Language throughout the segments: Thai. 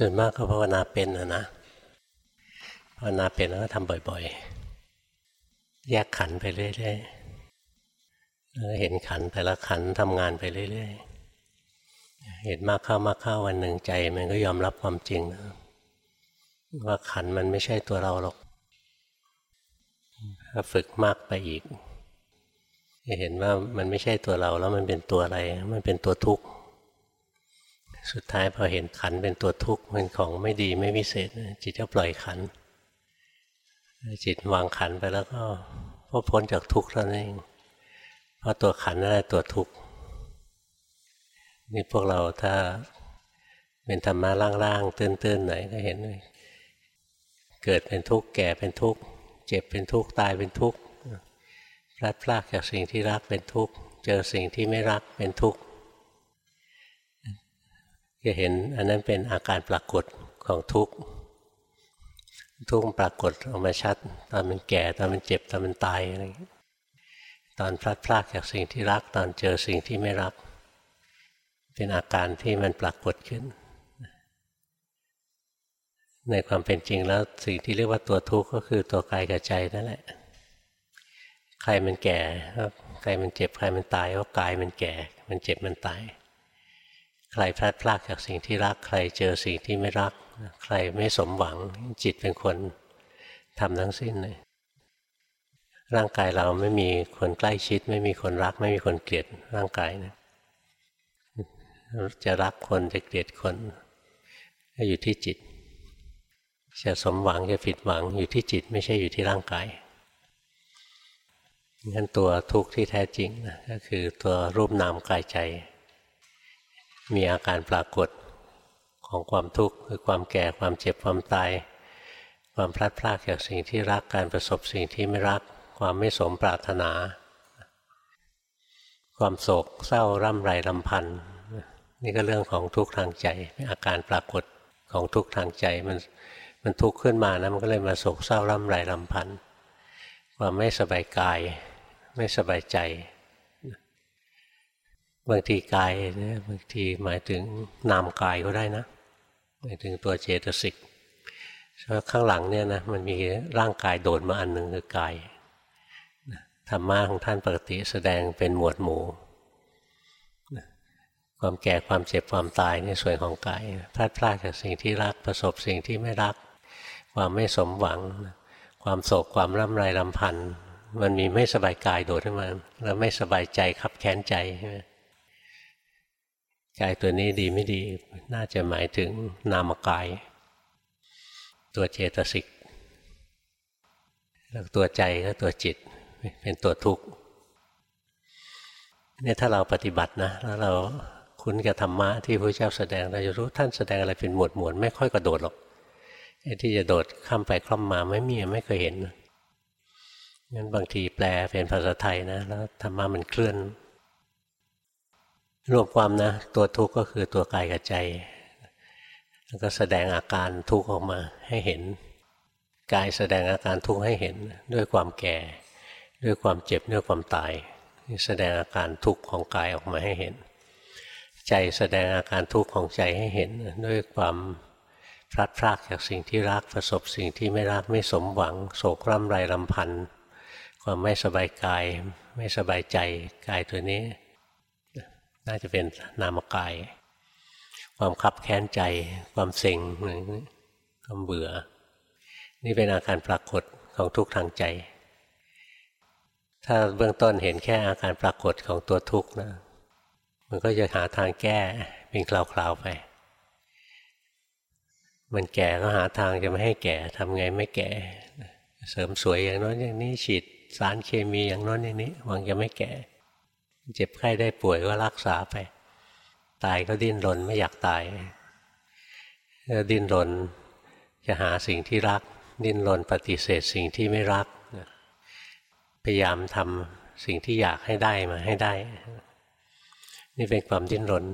ส่วนมากก็ภาวนาเป็นนะนะภาวนาเป็นแล้วก็ทำบ่อย ๆ แยกขันไปเรื่อยๆเห็นขันแต่ละขันทำงานไปเรื่อยๆเห็นมากเข้ามากเข้าวันหนึ่งใจ มันก็ยอมรับความจริงนะว่าขันมันไม่ใช่ตัวเราหรอกถ้าฝึกมากไปอีกจะเห็นว่ามันไม่ใช่ตัวเราแล้วมันเป็นตัวอะไร มันเป็นตัวทุกข์ สุดท้ายพอเห็นขันเป็นตัวทุกข์เป็นของไม่ดีไม่วิเศษ จิตก็ปล่อยขัน จิตวางขันไปแล้วก็พอพ้นจากทุกข์แล้วนั่นเองเพราะตัวขันนั่นแหละตัวทุกข์นี่พวกเราถ้าเป็นธรรมะล่างๆตื้นๆหน่อยก็เห็นเลยเกิดเป็นทุกข์แก่เป็นทุกข์เจ็บเป็นทุกข์ตายเป็นทุกข์พลัดพรากจากสิ่งที่รักเป็นทุกข์เจอสิ่งที่ไม่รักเป็นทุกข์ จะเห็นอันนั้นเป็นอาการปรากฏของทุกข์ทุกข์ปรากฏออกมาชัด ตอนมันแก่ตอนมันเจ็บตอนมันตายอะไรตอนพลัดพรากจากสิ่งที่รักตอนเจอสิ่งที่ไม่รัก เป็นอาการที่มันปรากฏขึ้น ในความเป็นจริงแล้วสิ่งที่เรียกว่าตัวทุกข์ก็คือตัวกายกับใจนั่นแหละ ใครมันแก่ใครมันเจ็บใครมันตายก็กายมันแก่ มันเจ็บมันตาย ใครพลาดพลาดจากสิ่งที่รัก ใครเจอสิ่งที่ไม่รัก ใครไม่สมหวังจิตเป็นคนทำทั้งสิ้นเลยร่างกายเราไม่มีคนใกล้ชิด ไม่มีคนรัก ไม่มีคนเกลียดร่างกายนะจะรักคนจะเกลียดคนก็อยู่ที่จิต จะสมหวังจะผิดหวังอยู่ที่จิตไม่ใช่อยู่ที่ร่างกายงั้นตัวทุกข์ที่แท้จริงนะก็คือตัวรูปนามกายใจ มีอาการปรากฏของความทุกข์คือความแก่ความเจ็บความตาย ความพลัดพรากจากสิ่งที่รักการประสบสิ่งที่ไม่รัก ความไม่สมปรารถนา ความโศกเศร้าร่ำไรลำพันธ์นี่ก็เรื่องของทุกข์ทางใจอาการปรากฏของทุกข์ทางใจมันมันทุกข์ขึ้นมานะมันก็เลยมาโศกเศร้าร่ำไรลำพันธ์ความไม่สบายกาย ไม่สบายใจ บางทีกายเนี่ยบางทีหมายถึงนามกายก็ได้นะหมายถึงตัวเจตสิกเพราะข้างหลังเนี่ยนะมันมีร่างกายโดดมาอันหนึ่งคือกายธรรมะของท่านปกติแสดงเป็นหมวดหมู่ความแก่ความเจ็บความตายในส่วนของกายพลาดพลาดจากสิ่งที่รักประสบสิ่งที่ไม่รัก ความไม่สมหวัง ความโศกความร่ำไรลำพันธ์มันมีไม่สบายกายโดดขึ้นมาแล้วไม่สบายใจขับแค้นใจใช่ไหม กายตัวนี้ดีไม่ดี น่าจะหมายถึงนามกาย ตัวเจตสิกแล้วตัวใจก็ตัวจิตเป็นตัวทุกข์เนี่ยถ้าเราปฏิบัตินะ แล้วเราคุ้นกับธรรมะที่พระเจ้าแสดงเราจะรู้ท่านแสดงอะไรเป็นหมวดหมวดไม่ค่อยกระโดดหรอกไอ้ที่จะโดดข้ามไปคล่อมมาไม่มีไม่เคยเห็นงั้นบางทีแปลเป็นภาษาไทยนะ แล้วธรรมะมันเคลื่อน รวมความนะ ตัวทุกข์ก็คือตัวกายกับใจ แล้วก็แสดงอาการทุกข์ออกมาให้เห็น กายแสดงอาการทุกข์ให้เห็นด้วยความแก่ ด้วยความเจ็บด้วยความตาย แสดงอาการทุกข์ของกายออกมาให้เห็น ใจแสดงอาการทุกข์ของใจให้เห็น ด้วยความพลัดพรากจากสิ่งที่รักประสบสิ่งที่ไม่รักไม่สมหวัง โศกร่ำไรลำพันธ์ความไม่สบายกาย ไม่สบายใจกายตัวนี้ น่าจะเป็นนามกาย ความคับแค้นใจ ความเซ็งความเบื่อ นี่เป็นอาการปรากฏของทุกข์ทางใจ ถ้าเบื้องต้นเห็นแค่อาการปรากฏของตัวทุกข์นะมันก็จะหาทางแก้เป็นคราวๆไป มันแก่ก็หาทางจะไม่ให้แก่ทำไงไม่แก่ เสริมสวยอย่างน้นอย่างนี้ฉีดสารเคมีอย่างน้นอย่างนี้หวังจะไม่แก่ เจ็บไข้ได้ป่วยก็รักษาไป ตายก็ดิ้นรนไม่อยากตายดิ้นรนจะหาสิ่งที่รัก ดิ้นรนปฏิเสธสิ่งที่ไม่รัก พยายามทำสิ่งที่อยากให้ได้มาให้ได้ นี่เป็นความดิ้นรน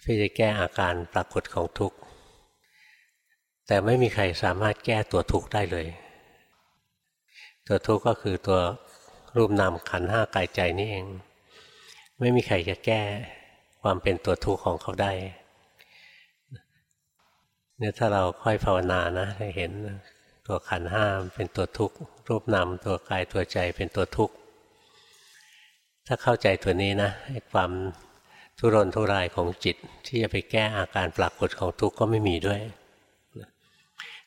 เพื่อจะแก้อาการปรากฏของทุกข์ แต่ไม่มีใครสามารถแก้ตัวทุกข์ได้เลย ตัวทุกข์ก็คือตัว รูปนามขันห้ากายใจนี่เอง ไม่มีใครจะแก้ความเป็นตัวทุกข์ของเขาได้เนี่ยถ้าเราค่อยภาวนานะจะเห็นตัวขันห้าเป็นตัวทุกข์รูปนามตัวกายตัวใจเป็นตัวทุกข์ถ้าเข้าใจตัวนี้นะความทุรนทุรายของจิตที่จะไปแก้อาการปรากฏของทุกข์ก็ไม่มีด้วย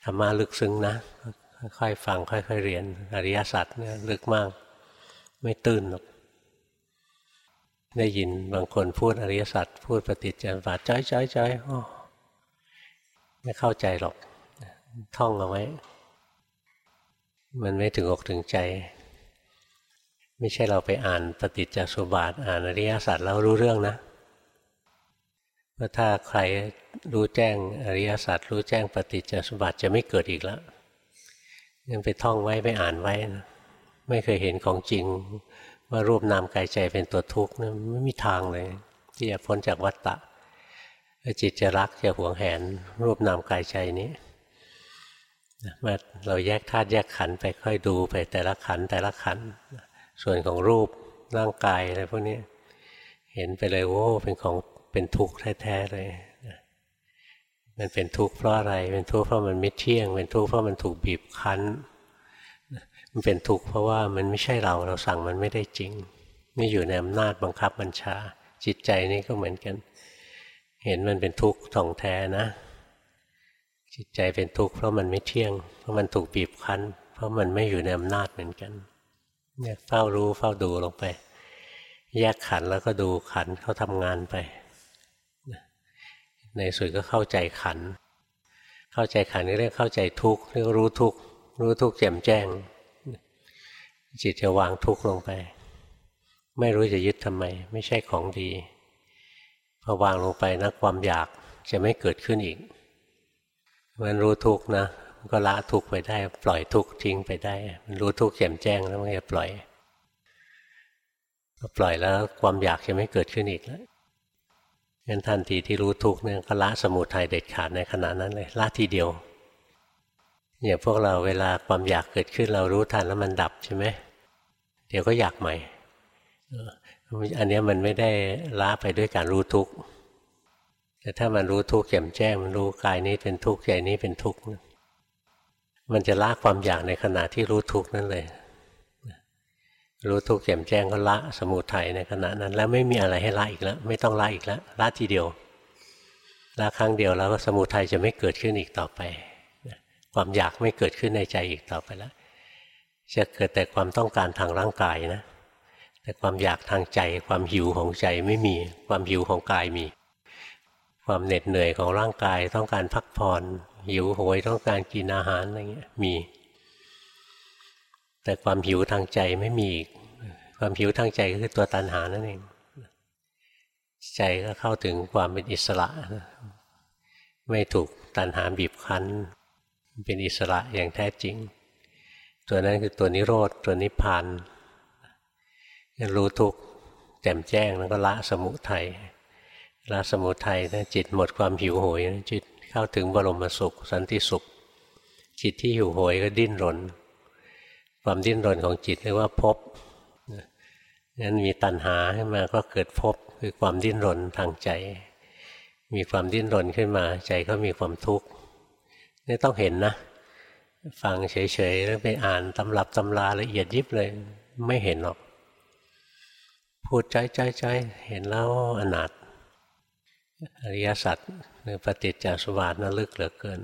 ธรรมะลึกซึ้งนะค่อยๆฟังค่อยๆเรียนอริยสัจเนี่ยลึกมาก ไม่ตื้นหรอกได้ยินบางคนพูดอริยสัจพูดปฏิจจสมุปบาทจ้อยจ้อยจ้อยไม่เข้าใจหรอกท่องเอาไว้ มันไม่ถึงอกถึงใจ ไม่ใช่เราไปอ่านปฏิจจสมุปบาทอ่านอริยสัจแล้วรู้เรื่องนะเพราะถ้าใครรู้แจ้งอริยสัจรู้แจ้งปฏิจจสมุปบาทจะไม่เกิดอีกแล้วยังไปท่องไว้ไปอ่านไว้นะ ไม่เคยเห็นของจริง ว่ารูปนามกายใจเป็นตัวทุกข์นะไม่มีทางเลย ที่จะพ้นจากวัฏฏะจิตจะรักจะหวงแหน รูปนามกายใจนี้มาเราแยกธาตุแยกขันไปค่อยดูไปแต่ละขันแต่ละขัน ส่วนของรูปร่างกายอะไรพวกนี้เห็นไปเลยโอ้เป็นของเป็นทุกข์แท้ๆเลยมันเป็นทุกข์เพราะอะไร เป็นทุกข์เพราะมันไม่เที่ยง เป็นทุกข์เพราะมันถูกบีบคั้น มันเป็นทุกข์เพราะว่ามันไม่ใช่เราเราสั่งมันไม่ได้จริงไม่อยู่ในอำนาจบังคับบัญชา จิตใจนี่ก็เหมือนกัน เห็นมันเป็นทุกข์ท่องแท้นะ จิตใจเป็นทุกข์เพราะมันไม่เที่ยง เพราะมันถูกบีบคั้น เพราะมันไม่อยู่ในอำนาจเหมือนกันเนี่ยเฝ้ารู้เฝ้าดูลงไป แยกขันแล้วก็ดูขันเขาทำงานไป ในสุดก็เข้าใจขัน เข้าใจขันเรียกเข้าใจทุกข์เรียกรู้ทุกข์รู้ทุกข์แจ่มแจ้ง จิตจะวางทุกข์ลงไป ไม่รู้จะยึดทำไม ไม่ใช่ของดีพอวางลงไปนะความอยากจะไม่เกิดขึ้นอีก มันรู้ทุกข์นะมันก็ละทุกข์ไปได้ ปล่อยทุกข์ทิ้งไปได้ มันรู้ทุกข์แจ่มแจ้งแล้วมันจะปล่อยพอปล่อยแล้วความอยากจะไม่เกิดขึ้นอีกแล้วงั้นทันทีที่รู้ทุกข์เนี่ยก็ละสมุทัยเด็ดขาดในขณะนั้นเลยละทีเดียว อย่างพวกเราเวลาความอยากเกิดขึ้นเรารู้ทันแล้วมันดับใช่ไหมเดี๋ยวก็อยากใหม่อันนี้มันไม่ได้ละไปด้วยการรู้ทุกข์แต่ถ้ามันรู้ทุกข์แจ่มแจ้งมันรู้กายนี้เป็นทุกข์ใจนี้เป็นทุกข์มันจะละความอยากในขณะที่รู้ทุกข์นั่นเลย รู้ทุกข์แจ่มแจ้งก็ละสมุทัยในขณะนั้น แล้วไม่มีอะไรให้ละอีกแล้ว ไม่ต้องละอีกแล้วละทีเดียวละครั้งเดียวแล้วสมุทัยจะไม่เกิดขึ้นอีกต่อไป ความอยากไม่เกิดขึ้นในใจอีกต่อไปแล้ว จะเกิดแต่ความต้องการทางร่างกายนะ แต่ความอยากทางใจ ความหิวของใจไม่มี ความหิวของกายมี ความเหน็ดเหนื่อยของร่างกายต้องการพักผ่อนหิวโหยต้องการกินอาหารอะไรเงี้ยมี แต่ความหิวทางใจไม่มีอีก ความหิวทางใจก็คือตัวตัณหานั่นเอง ใจก็เข้าถึงความเป็นอิสระ ไม่ถูกตัณหาบีบคั้น เป็นอิสระอย่างแท้จริง ตัวนั้นคือตัวนิโรธตัวนิพพานรู้ทุกข์แจ่มแจ้งแล้วก็ละสมุทัยละสมุทัยนะจิตหมดความหิวโหยจิตเข้าถึงบรมสุข สันติสุข จิตที่หิวโหยก็ดิ้นรน ความดิ้นรนของจิตเรียกว่าภพนั้นมีตัณหาขึ้นมาก็เกิดภพคือความดิ้นรนทางใจ มีความดิ้นรนขึ้นมาใจก็มีความทุกข์ นี่ต้องเห็นนะ ฟังเฉยๆแล้วไปอ่านตำรับตำราละเอียดยิบเลย ไม่เห็นหรอก พูดใจใจใจเห็นแล้วอนาถอริยสัจหรือปฏิจจสมบัตินั้นลึกเหลือเกิน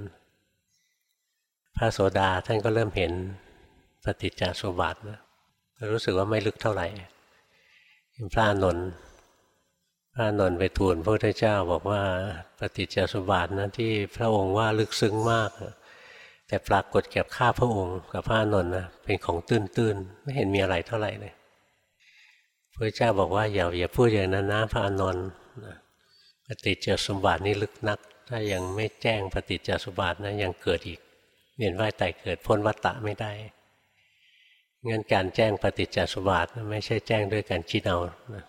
พระโสดาท่านก็เริ่มเห็นปฏิจจสมบัตินะรู้สึกว่าไม่ลึกเท่าไหร่พระนนท์ พระนนท์ไปทูลพระพุทธเจ้าบอกว่าปฏิจจสมบัตินะที่พระองค์ว่าลึกซึ้งมาก แต่ปรากฏแก่ข้าพระองค์กับพระนนท์นะเป็นของตื้นๆ ไม่เห็นมีอะไรเท่าไหร่เลยพระเจ้าบอกว่าอย่าอย่าพูดอย่างนั้นนะพระนนท์ปฏิจจสมบัตินี่ลึกนัก ถ้ายังไม่แจ้งปฏิจจสมบัตินะยังเกิดอีกเวียนว่ายตายเกิดพ้นวัฏฏะไม่ได้งั้นการแจ้งปฏิจจสมบัติไม่ใช่แจ้งด้วยการคิดเอานะ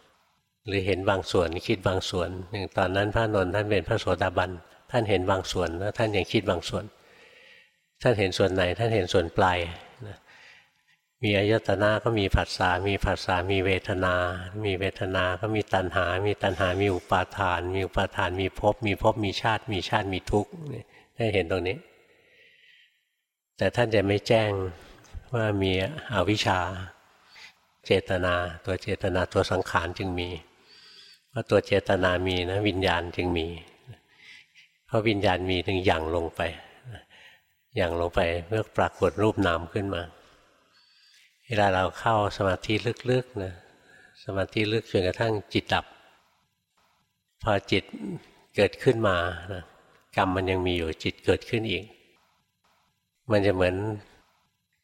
หรือเห็นบางส่วนคิดบางส่วน อย่างตอนนั้นพระนนท์ท่านเป็นพระโสดาบันท่านเห็นบางส่วนแล้วท่านยังคิดบางส่วน ท่านเห็นส่วนไหน ท่านเห็นส่วนปลายนะมีอายตนะก็มีผัสสะมีผัสสะมีเวทนา มีเวทนาก็มีตัณหา มีตัณหามีอุปาทาน มีอุปาทานมีภพมีภพมีชาติ มีชาติมีทุกข์ในให้เห็นตรงนี้ แต่ท่านจะไม่แจ้งว่ามีอวิชชาเจตนา ตัวเจตนาตัวสังขารจึงมี เพราะตัวเจตนามีนะวิญญาณจึงมี เพราะวิญญาณมีถึงอย่างลงไปอย่างลงไปเมื่อปรากฏรูปนามขึ้นมา เวลาเราเข้าสมาธิลึกๆนะสมาธิลึกจนกระทั่งจิตดับ พอจิตเกิดขึ้นมานะกรรมมันยังมีอยู่จิตเกิดขึ้นอีก มันจะเหมือน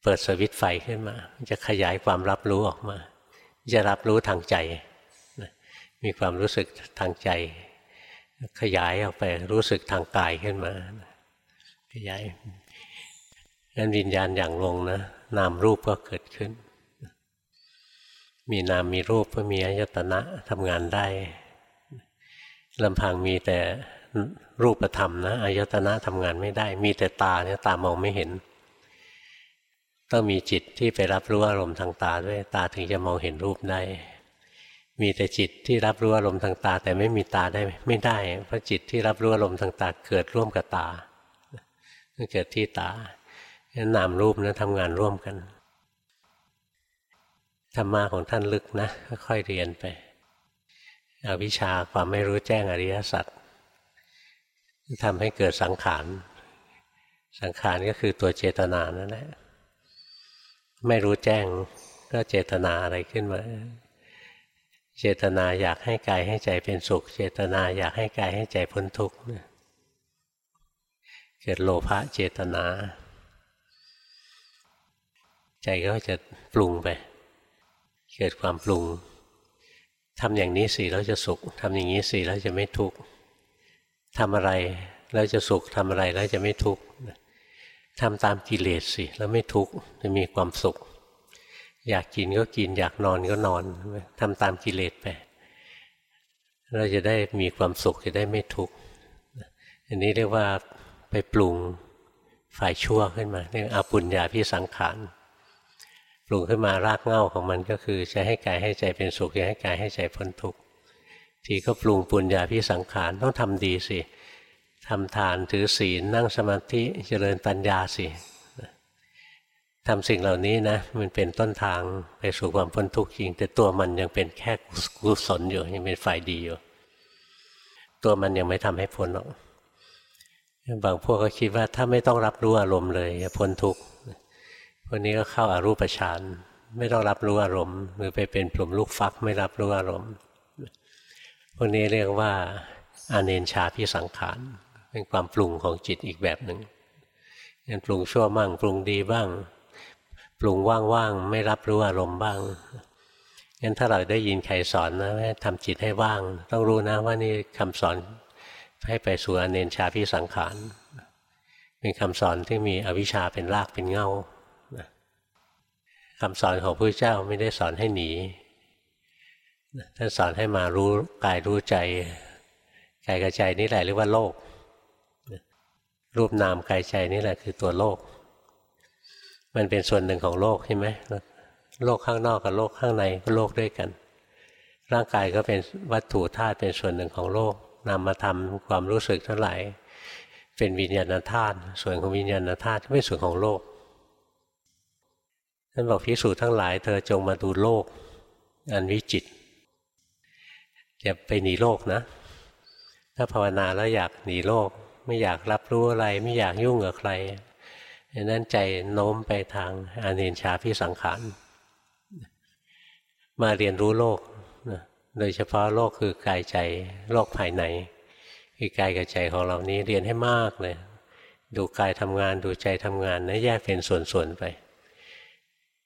เปิดสวิตไฟขึ้นมา จะขยายความรับรู้ออกมา จะรับรู้ทางใจ มีความรู้สึกทางใจ ขยายออกไปรู้สึกทางกายขึ้นมา ขยายงั้นวิญญาณอย่างลงนะนามรูปก็เกิดขึ้น มีนามมีรูปก็มีอายตนะทำงานได้ลำพังมีแต่รูปธรรมนะอายตนะทำงานไม่ได้ มีแต่ตาเนี่ยตามองไม่เห็น ต้องมีจิตที่ไปรับรู้อารมณ์ทางตาด้วยตาถึงจะมองเห็นรูปได้ มีแต่จิตที่รับรู้อารมณ์ทางตา แต่ไม่มีตาได้ไม่ได้ เพราะจิตที่รับรู้อารมณ์ทางตาเกิดร่วมกับตาเกิดที่ตานามรูปนะทำงานร่วมกันธรรมะของท่านลึกนะค่อยเรียนไปอวิชชาความไม่รู้แจ้งอริยสัจทำให้เกิดสังขาร สังขารก็คือตัวเจตนานั่นแหละไม่รู้แจ้งก็เจตนาอะไรขึ้นมา เจตนาอยากให้กายให้ใจเป็นสุข เจตนาอยากให้กายให้ใจพ้นทุกข์เกิดโลภะเจตนา ใจก็จะปรุงไป เกิดความปรุงทำอย่างนี้สิแล้วจะสุขทำอย่างนี้สิแล้วจะไม่ทุกข์ทำอะไรแล้วจะสุขทำอะไรแล้วจะไม่ทุกข์ทำตามกิเลสสิแล้วไม่ทุกข์จะมีความสุข อยากกินก็กิน อยากนอนก็นอนทำตามกิเลสไปเราจะได้มีความสุขจะได้ไม่ทุกข์อันนี้เรียกว่าไปปรุงฝ่ายชั่วขึ้นมาเรียกอาปุญญาพิสังขารปรุงขึ้นมารากเหง้าของมันก็คือจะให้กายให้ใจเป็นสุขจะให้กายให้ใจพ้นทุกข์ทีก็ปรุงปุญญาพิสังขารต้องทำดีสิทำทานถือศีลนั่งสมาธิเจริญปัญญาสิ ทำสิ่งเหล่านี้นะ มันเป็นต้นทางไปสู่ความพ้นทุกข์จริง แต่ตัวมันยังเป็นแค่กุศลอยู่ยังเป็นฝ่ายดีอยู่ ตัวมันยังไม่ทำให้พ้นหรอกบางพวกก็คิดว่าถ้าไม่ต้องรับรู้อารมณ์เลยจะพ้นทุกข์พวกนี้ก็เข้าอารูปฌานไม่ต้องรับรู้อารมณ์หรือไปเป็นปลุ่มลูกฟักไม่รับรู้อารมณ์พวกนี้เรียกว่าอาเนนชาพิสังขารเป็นความปรุงของจิตอีกแบบหนึ่งงั้นปรุงชั่วมั่งปรุงดีบ้าง ปรุงว่างๆไม่รับรู้อารมณ์บ้างงั้นถ้าเราได้ยินใครสอนนะทำจิตให้ว่าง ต้องรู้นะว่านี่คำสอนให้ไปสู่อเนนชาพิสังขารเป็นคำสอนที่มีอวิชชาเป็นรากเป็นเงาคำสอนของพระเจ้าไม่ได้สอนให้หนีท่านสอนให้มารู้กายรู้ใจกายกับใจนี่แหละเรียกว่าโลก รูปนามกายใจนี่แหละคือตัวโลก มันเป็นส่วนหนึ่งของโลกใช่ไหมโลกข้างนอกกับโลกข้างในก็โลกด้วยกัน ร่างกายก็เป็นวัตถุธาตุเป็นส่วนหนึ่งของโลกนำมาทำความรู้สึกทั้งหลายเป็นวิญญาณธาตุส่วนของวิญญาณธาตุเป็นส่วนของโลกท่านบอกพิสูจน์ทั้งหลาย เธอจงมาดูโลก อันวิจิตอย่าไปหนีโลกนะ ถ้าภาวนาแล้วอยากหนีโลก ไม่อยากรับรู้อะไร ไม่อยากยุ่งกับใคร ดังนั้นใจโน้มไปทางอาเนนชาพิสังขาร มาเรียนรู้โลก โดยเฉพาะโลกคือกายใจโลกภายในคือกายกับใจของเรานี้เรียนให้มากเลย ดูกายทำงานดูใจทำงานนะแยกเป็นส่วนๆไป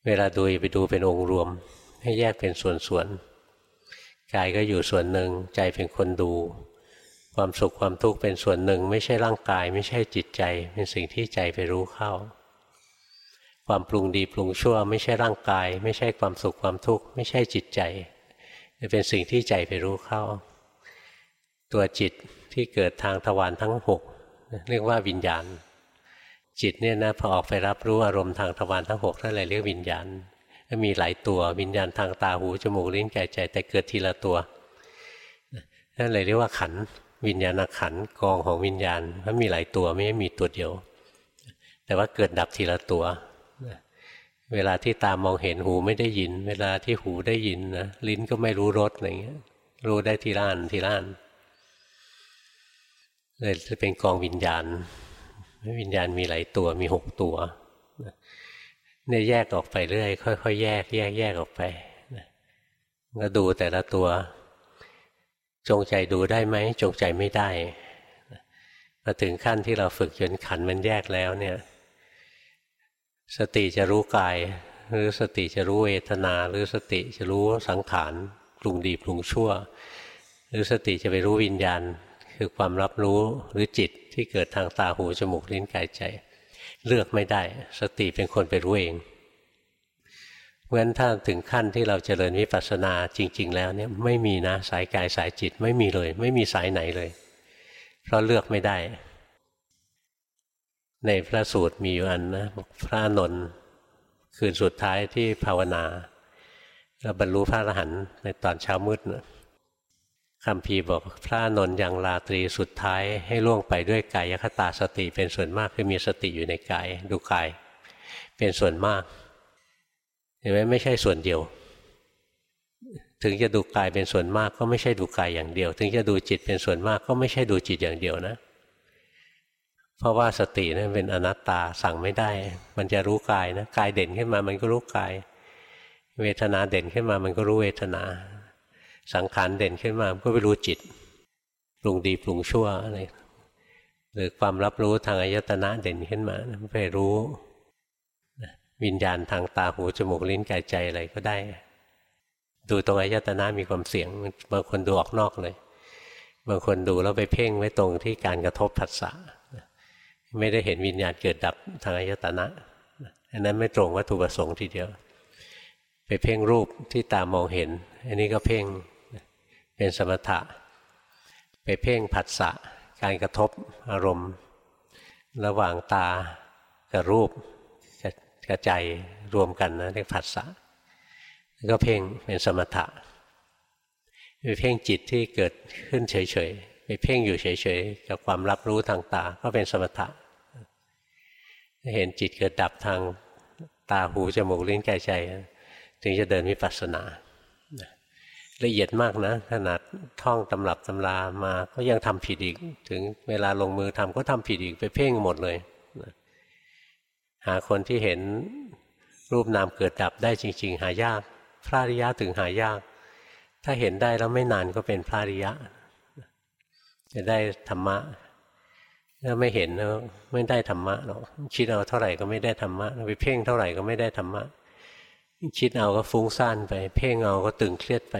เวลาดูไปดูเป็นองค์รวม ให้แยกเป็นส่วนๆกายก็อยู่ส่วนหนึ่งใจเป็นคนดู ความสุขความทุกข์เป็นส่วนหนึ่ง ไม่ใช่ร่างกาย ไม่ใช่จิตใจ เป็นสิ่งที่ใจไปรู้เข้า ความปรุงดีปรุงชั่ว ไม่ใช่ร่างกาย ไม่ใช่ความสุขความทุกข์ไม่ใช่จิตใจเป็นสิ่งที่ใจไปรู้เข้า ตัวจิตที่เกิดทางทวารทั้งหกเรียกว่าวิญญาณ จิตเนี่ยนะพอออกไปรับรู้อารมณ์ทางทวารทั้งหกนั่นแหละเรียกวิญญาณมีหลายตัววิญญาณทางตาหูจมูกลิ้นกายใจแต่เกิดทีละตัวนั่นเลยเรียกว่าขัน วิญญาณขันกองของวิญญาณมันมีหลายตัวไม่ใช่มีตัวเดียว แต่ว่าเกิดดับทีละตัวเวลาที่ตามองเห็นหูไม่ได้ยิน เวลาที่หูได้ยินนะลิ้นก็ไม่รู้รสอะไรเงี้ย รู้ได้ทีละอันทีละอันเลยจะเป็นกองวิญญาณ วิญญาณมีหลายตัวมีหกตัวเนี่ยแยกออกไปเรื่อยค่อยๆแยก แยกแยกออกไปก็ดูแต่ละตัว จงใจดูได้ไหมจงใจไม่ได้มาถึงขั้นที่เราฝึกจนขันมันแยกแล้วเนี่ย สติจะรู้กาย หรือสติจะรู้เวทนา หรือสติจะรู้สังขารปรุงดีปรุงชั่ว หรือสติจะไปรู้วิญญาณ คือความรับรู้หรือจิตที่เกิดทางตาหูจมูกลิ้นกายใจ เลือกไม่ได้ สติเป็นคนไปรู้เอง เพราะฉะนั้นถ้าถึงขั้นที่เราจเจริญวิปัสสนาจริง ๆ แล้วเนี่ยไม่มีนะสายกายสายจิตไม่มีเลย ไม่มีสายไหนเลย เพราะเลือกไม่ได้ ในพระสูตรมีอยู่อันนะพระนนท์คืนสุดท้ายที่ภาวนาแล้วบรรลุพระอรหันต์ในตอนเช้ามืดนะคำพีบอกพระนนท์ยังลาตรีสุดท้ายให้ล่วงไปด้วยกายคตาสติเป็นส่วนมากคือมีสติอยู่ในกายดูกาย เป็นส่วนมาก เห็นไหมไม่ใช่ส่วนเดียว ถึงจะดูกายเป็นส่วนมากก็ไม่ใช่ดูกายอย่างเดียว ถึงจะดูจิตเป็นส่วนมากก็ไม่ใช่ดูจิตอย่างเดียวนะ เพราะว่าสตินั้นเป็นอนัตตาสั่งไม่ได้ มันจะรู้กายนะกายเด่นขึ้นมามันก็รู้กาย เวทนาเด่นขึ้นมามันก็รู้เวทนา สังขารเด่นขึ้นมามันก็ไปรู้จิตปรุงดีปรุงชั่วอะไรหรือความรับรู้ทางอายตนะเด่นขึ้นมาไปรู้ วิญญาณทางตาหูจมูกลิ้นกายใจอะไรก็ได้ ดูตรงอายตนะมีความเสี่ยงบางคนดูออกนอกเลย บางคนดูแล้วไปเพ่งไว้ตรงที่การกระทบผัสสะไม่ได้เห็นวิญญาณเกิดดับทางอายตนะอันนั้นไม่ตรงวัตถุประสงค์ทีเดียว ไปเพ่งรูปที่ตามองเห็น อันนี้ก็เพ่งเป็นสมถะ ไปเพ่งผัสสะการกระทบอารมณ์ ระหว่างตากับรูป กระจายรวมกันนะเรียกผัสสะก็เพ่งเป็นสมถะไปเพ่งจิตที่เกิดขึ้นเฉยๆไปเพ่งอยู่เฉยๆกับความรับรู้ทางตาก็เป็นสมถะเห็นจิตเกิดดับทางตาหูจมูกลิ้นกายใจ ถึงจะเดินวิปัสสนาละเอียดมากนะ ขนาดท่องตำรับตำรามาก็ยังทำผิดอีก ถึงเวลาลงมือทำก็ทำผิดอีกไปเพ่งหมดเลย หาคนที่เห็นรูปนามเกิดดับได้จริง ๆ หายาก พระริยะถึงหายาก ถ้าเห็นได้แล้วไม่นานก็เป็นพระริยะ จะได้ธรรมะถ้าไม่เห็นแล้วไม่ได้ธรรมะหรอกคิดเอาเท่าไหร่ก็ไม่ได้ธรรมะไปเพ่งเท่าไหร่ก็ไม่ได้ธรรมะคิดเอาก็ฟุ้งซ่านไป เพ่งเอาก็ตึงเครียดไป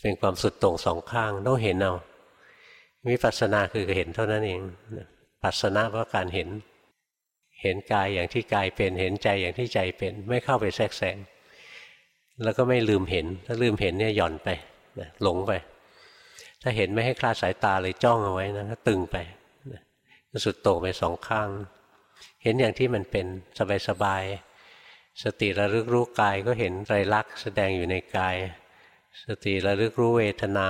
เป็นความสุดโต่งสองข้างต้องเห็นเอาวิปัสสนาคือเห็นเท่านั้นเองปัสสนาเพราะการเห็น เห็นกายอย่างที่กายเป็น เห็นใจอย่างที่ใจเป็น ไม่เข้าไปแทรกแซงแล้วก็ไม่ลืมเห็น ถ้าลืมเห็นเนี่ยหย่อนไปหลงไป ถ้าเห็นไม่ให้คลาดสายตาเลยจ้องเอาไว้นะก็ตึงไปสุดโต่งไปสองข้าง เห็นอย่างที่มันเป็นสบายๆสติระลึกรู้กายก็เห็นไตรลักษณ์แสดงอยู่ในกาย สติระลึกรู้เวทนา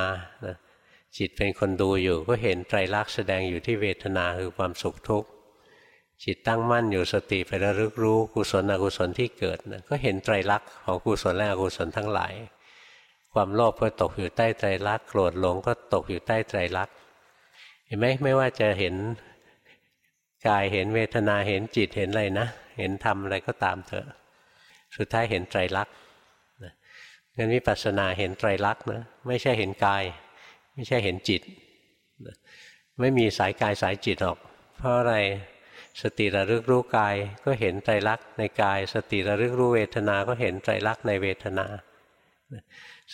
จิตเป็นคนดูอยู่ก็เห็นไตรลักษณ์แสดงอยู่ที่เวทนาคือความสุขทุกข์ จิตตั้งมั่นอยู่สติไประลึกรู้กุศลอกุศลที่เกิดนะก็เห็นไตรลักษณ์ของกุศลและอกุศลทั้งหลาย ความโลภก็ตกอยู่ใต้ไตรลักษณ์โกรธหลงก็ตกอยู่ใต้ไตรลักษณ์เห็นไหมไม่ว่าจะเห็นกายเห็นเวทนาเห็นจิตเห็นอะไรนะ เห็นธรรมอะไรก็ตามเถอะ สุดท้ายเห็นไตรลักษณ์งั้นวิปัสสนาเห็นไตรลักษณ์นะไม่ใช่เห็นกาย ไม่ใช่เห็นจิต ไม่มีสายกายสายจิตหรอก เพราะอะไร สติระลึกรู้กายก็เห็นไตรลักษณ์ในกาย สติระลึกรู้เวทนา ก็เห็นไตรลักษณ์ในเวทนา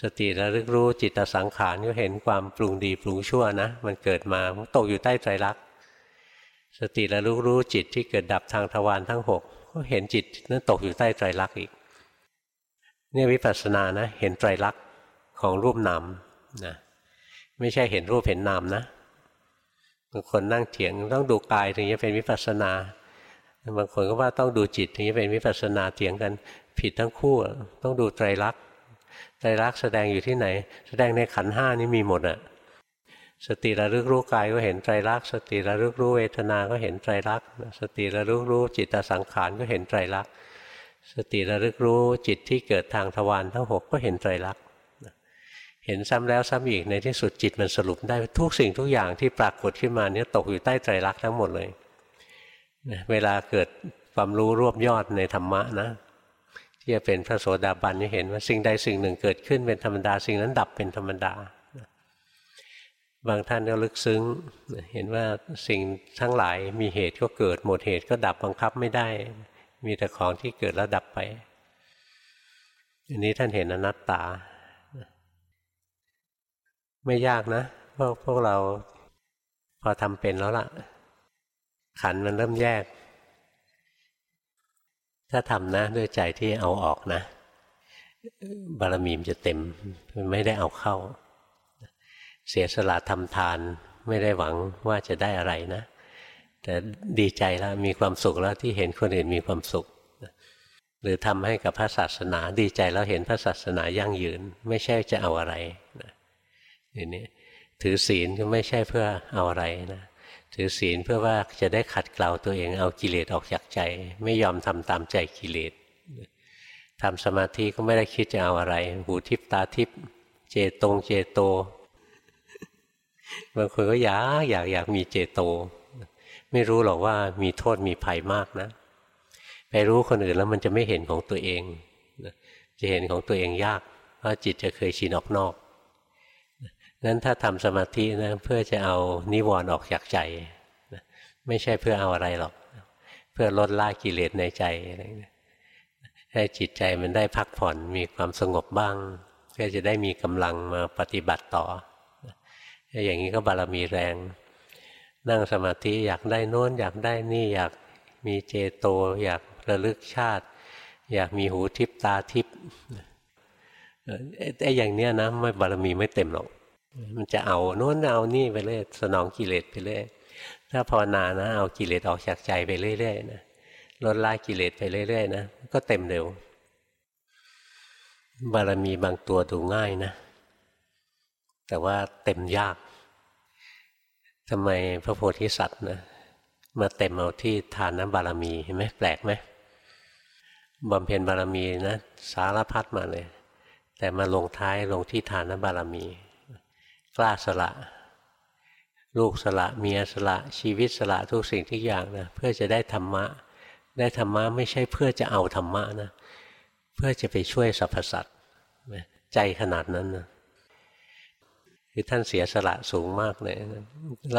สติระลึกรู้จิตสังขารก็เห็นความปรุงดีปรุงชั่วนะ มันเกิดมาตกอยู่ใต้ไตรลักษณ์สติระลึกรู้จิตที่เกิดดับทางทวารทั้งหกก็เห็นจิตนั้นตกอยู่ใต้ไตรลักษณ์อีกเนี่ยวิปัสสนานะ เห็นไตรลักษณ์ของรูปนามนะไม่ใช่เห็นรูปเห็นนามนะางคนนั่งเถียงต้องดูกายถึงจะเป็นวิปัสสนาบางคนก็ว่าต้องดูจิตถึงจะเป็นวิปัสสนาเถียงกันผิดทั้งคู่ต้องดูไตรลักษณ์ไตรลักษณ์แสดงอยู่ที่ไหน แสดงในขันห้านี่มีหมดอะสติระลึกรู้กายก็เห็นไตรลักษณ์สติระลึกรู้เวทนา ก็เห็นไตรลักษณ์สติระลึกรู้จิตสังขารก็เห็นไตรลักษณ์สติระลึกรู้จิตที่เกิดทางทวารทั้งหกก็เห็นไตรลักษณ์ เห็นซ้ำแล้วซ้ำอีกในที่สุดจิตมันสรุปได้ทุกสิ่งทุกอย่างที่ปรากฏขึ้นมาเนี่ยตกอยู่ใต้ไตรลักษณ์ทั้งหมดเลยเวลาเกิดความรู้รวบยอดในธรรมะนะที่จะเป็นพระโสดาบันนี่เห็นว่าสิ่งใดสิ่งหนึ่งเกิดขึ้นเป็นธรรมดา สิ่งนั้นดับเป็นธรรมดา บางท่านก็ลึกซึ้ง เห็นว่าสิ่งทั้งหลายมีเหตุก็เกิดหมดเหตุก็ดับบังคับไม่ได้ มีแต่ของที่เกิดแล้วดับไป อันนี้ท่านเห็นอนัตตา ไม่ยากนะพวกพวกเราพอทำเป็นแล้วล่ะ ขันมันเริ่มแยก ถ้าทำนะ ด้วยใจที่เอาออกนะ บารมีมจะเต็ม ไม่ได้เอาเข้า เสียสละทำทานไม่ได้หวังว่าจะได้อะไรนะ แต่ดีใจแล้วมีความสุขแล้วที่เห็นคนอื่นมีความสุข หรือทำให้กับพระศาสนา ดีใจแล้วเห็นพระศาสนายั่งยืน ไม่ใช่จะเอาอะไรนะ นี่ถือศีลก็ไม่ใช่เพื่อเอาอะไรนะถือศีลเพื่อว่าจะได้ขัดเกลาตัวเองเอากิเลสออกจากใจ ไม่ยอมทำตามใจกิเลสทำสมาธิก็ไม่ได้คิดจะเอาอะไร หูทิพตาทิพเจตงเจโตบางคนก็อยากอยากอยากมีเจโต ไม่รู้หรอกว่ามีโทษมีภัยมากนะ ไปรู้คนอื่นแล้วมันจะไม่เห็นของตัวเองจะเห็นของตัวเองยาก เพราะจิตจะเคยชินออกนอก นั้นถ้าทำสมาธินะเพื่อจะเอานิวรณ์ออกจากใจไม่ใช่เพื่อเอาอะไรหรอก เพื่อลดละกิเลสในใจให้จิตใจมันได้พักผ่อนมีความสงบบ้าง เพื่อจะได้มีกำลังมาปฏิบัติต่อ อย่างนี้ก็บารมีแรง นั่งสมาธิอยากได้โน้น อยากได้นี่อยากมีเจโต อยากระลึกชาติ อยากมีหูทิพตาทิพไอ้อย่างเนี้ยนะไม่บารมีไม่เต็มหรอก มันจะเอาโน้นเอานี่ไปเรื่อยสนองกิเลสไปเรื่อยถ้าภาวนานะเอากิเลสออกจากใจไปเรื่อยๆนะลดละกิเลสไปเรื่อยๆนะก็เต็มเร็ว บารมีบางตัวดูง่ายนะ แต่ว่าเต็มยากทำไมพระโพธิสัตว์นะมาเต็มเอาที่ทานน้ำบารมีเห็นไหมแปลกไหมบำเพ็ญบารมีนะ สารพัดมาเลย แต่มาลงท้ายลงที่ทานน้ำบารมี กล้าสละ ลูกสละเมียสละชีวิตสละทุกสิ่งทุกอย่างนะเพื่อจะได้ธรรมะ ได้ธรรมะไม่ใช่เพื่อจะเอาธรรมะนะเพื่อจะไปช่วยสรรพสัตว์ใจขนาดนั้นนะคือท่านเสียสละสูงมากเลย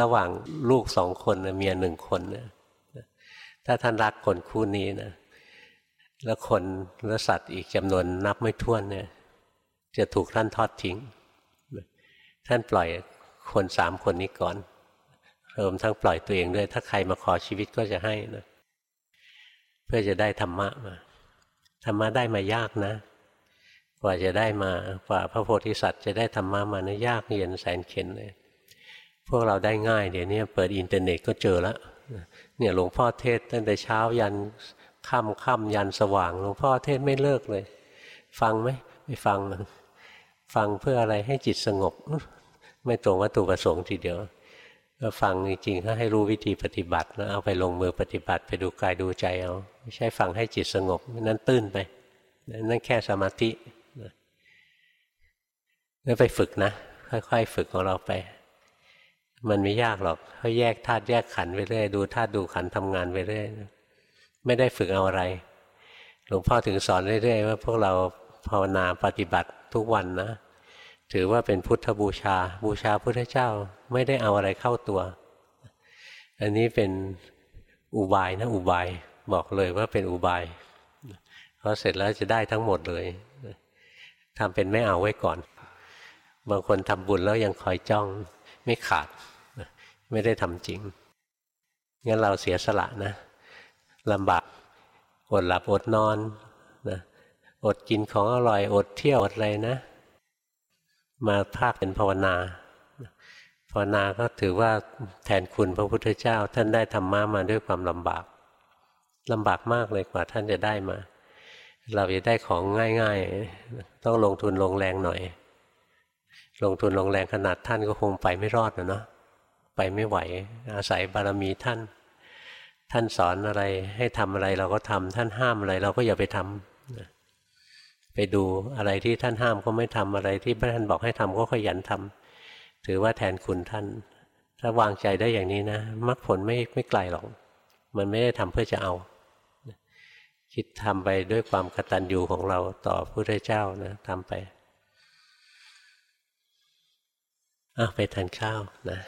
ระหว่างลูกสองคนเมียหนึ่งคนนะถ้าท่านรักคนคู่นี้นะแล้วคนและสัตว์อีกจำนวนนับไม่ถ้วนเนี่ยจะถูกท่านทอดทิ้ง ท่านปล่อยคนสามคนนี้ก่อนรวมทั้งปล่อยตัวเองด้วย ถ้าใครมาขอชีวิตก็จะให้นะเพื่อจะได้ธรรมะมาธรรมะได้มายากนะ กว่าจะได้มากว่าพระโพธิสัตว์จะได้ธรรมะมานะยากเย็นแสนเข็นเลยพวกเราได้ง่ายเดี๋ยวนี้เปิดอินเทอร์เน็ตก็เจอแล้วเนี่ยหลวงพ่อเทศน์ตั้งแต่เช้ายันค่ำค่ำยันสว่างหลวงพ่อเทศน์ไม่เลิกเลย ฟังไหมไม่ฟัง ฟังเพื่ออะไรให้จิตสงบ ไม่ตรงวัตถุประสงค์ทีเดียว ก็ฟังจริงๆก็ให้รู้วิธีปฏิบัติแล้วเอาไปลงมือปฏิบัติไปดูกายดูใจเอาไม่ใช่ฟังให้จิตสงบนั้นตื้นไปนั่นแค่สมาธิแล้วไปฝึกนะ ค่อยๆ ฝึกของเราไป มันไม่ยากหรอกเขาแยกธาตุแยกขันไปเรื่อยดูธาตุดูขันทำงานไปเรื่อยไม่ได้ฝึกเอาอะไร หลวงพ่อถึงสอนเรื่อยๆว่าพวกเราภาวนาปฏิบัติทุกวันนะ ถือว่าเป็นพุทธบูชา บูชาพุทธเจ้าไม่ได้เอาอะไรเข้าตัว อันนี้เป็นอุบายนะอุบายบอกเลยว่าเป็นอุบายพอเสร็จแล้วจะได้ทั้งหมดเลยทำเป็นไม่เอาไว้ก่อน บางคนทำบุญแล้วยังคอยจ้องไม่ขาด ไม่ได้ทำจริง งั้นเราเสียสละนะลำบากอดหลับอดนอนนะอดกินของอร่อยอดเที่ยวอดอะไรนะ มาภาคเป็นภาวนาภาวนาก็ถือว่าแทนคุณพระพุทธเจ้า ท่านได้ธรรมะมาด้วยความลำบากลำบากมากเลยกว่าท่านจะได้มา เราจะได้ของง่าย ๆ ต้องลงทุนลงแรงหน่อย ลงทุนลงแรงขนาดท่านก็คงไปไม่รอดนะเนาะไปไม่ไหว อาศัยบารมีท่าน ท่านสอนอะไรให้ทำอะไรเราก็ทำท่านห้ามอะไรเราก็อย่าไปทำ ไปดูอะไรที่ท่านห้ามก็ไม่ทำอะไรที่พระท่านบอกให้ทำก็ขยันทำถือว่าแทนคุณท่าน ถ้าวางใจได้อย่างนี้นะมรรคผลไม่ไม่ไกลหรอก มันไม่ได้ทำเพื่อจะเอา คิดทำไปด้วยความกตัญญูของเราต่อพระพุทธเจ้านะทำไปอะไปทานข้าวนะ